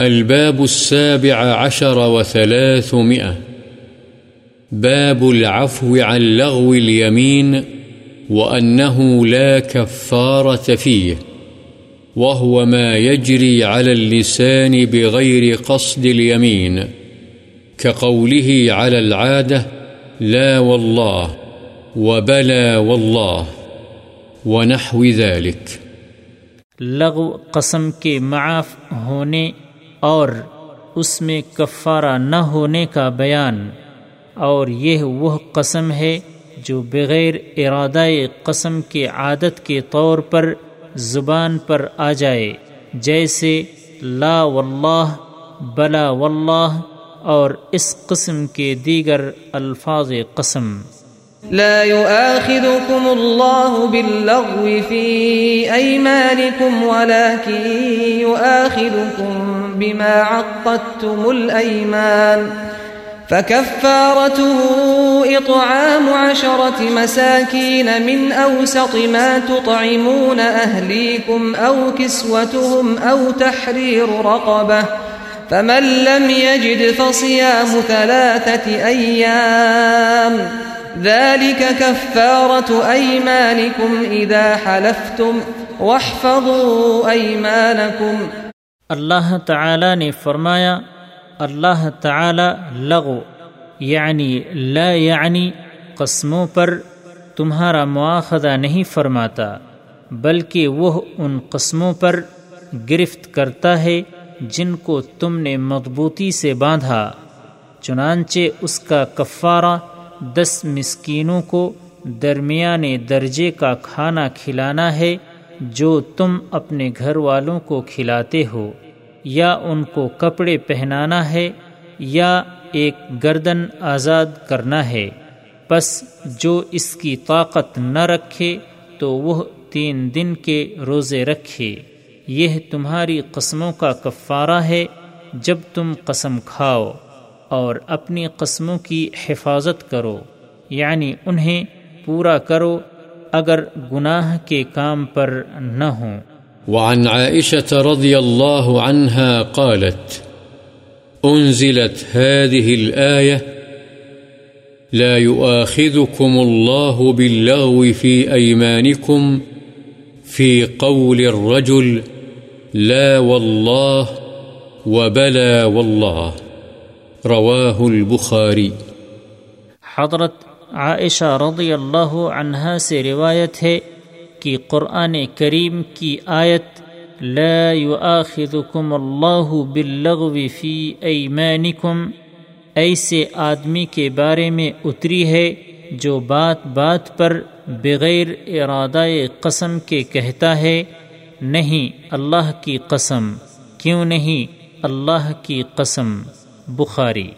الباب السابع عشر وثلاثمئة باب العفو عن لغو اليمين وأنه لا كفارة فيه، وهو ما يجري على اللسان بغير قصد اليمين، كقوله على العادة لا والله وبلا والله ونحو ذلك. لغو قسم کے معاف ہونے اور اس میں کفارہ نہ ہونے کا بیان۔ اور یہ وہ قسم ہے جو بغیر ارادہ قسم کے عادت کے طور پر زبان پر آ جائے، جیسے لا واللہ، بلا واللہ اور اس قسم کے دیگر الفاظ قسم۔ لا يؤاخذكم الله باللغو في أيمانكم ولكن يؤاخذكم بما عقدتم الأيمان فكفارته إطعام عشرة مساكين من أوسط ما تطعمون أهليكم أو كسوتهم أو تحرير رقبة فمن لم يجد فصيام ثلاثة أيام ذلك كفارة أيمانكم إذا حلفتم واحفظوا أيمانكم. اللہ تعالی نے فرمایا، اللہ تعالی لغو یعنی لا یعنی قسموں پر تمہارا مواخذہ نہیں فرماتا، بلکہ وہ ان قسموں پر گرفت کرتا ہے جن کو تم نے مضبوطی سے باندھا، چنانچہ اس کا کفارہ دس مسکینوں کو درمیان درجے کا کھانا کھلانا ہے جو تم اپنے گھر والوں کو کھلاتے ہو، یا ان کو کپڑے پہنانا ہے، یا ایک گردن آزاد کرنا ہے۔ بس جو اس کی طاقت نہ رکھے تو وہ تین دن کے روزے رکھے۔ یہ تمہاری قسموں کا کفارہ ہے جب تم قسم کھاؤ۔ اور اپنی قسموں کی حفاظت کرو یعنی انہیں پورا کرو اگر گناہ کے کام پر نہ ہوں۔ وعن عائشة رضي الله عنها قالت أنزلت هذه الآية لا يؤاخذكم الله باللغو في أيمانكم في قول الرجل، لا والله وبلا والله رواه البخاري حضرت عائشہ رضی اللہ عنہا سے روایت ہے کہ قرآن کریم کی آیت لا يؤاخذكم اللہ باللغو فی ایمانکم، ایسے آدمی کے بارے میں اتری ہے جو بات بات پر بغیر ارادہ قسم کے کہتا ہے، نہیں اللہ کی قسم۔ کیوں نہیں اللہ کی قسم؟ بخاری